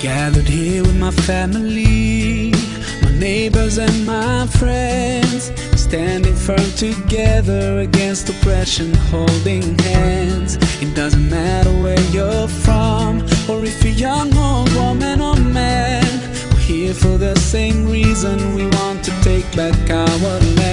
Gathered here with my family, my neighbors and my friends, standing firm together against oppression, holding hands. It doesn't matter where you're from, or if you're young or woman or man. We're here for the same reason we want to take back our land.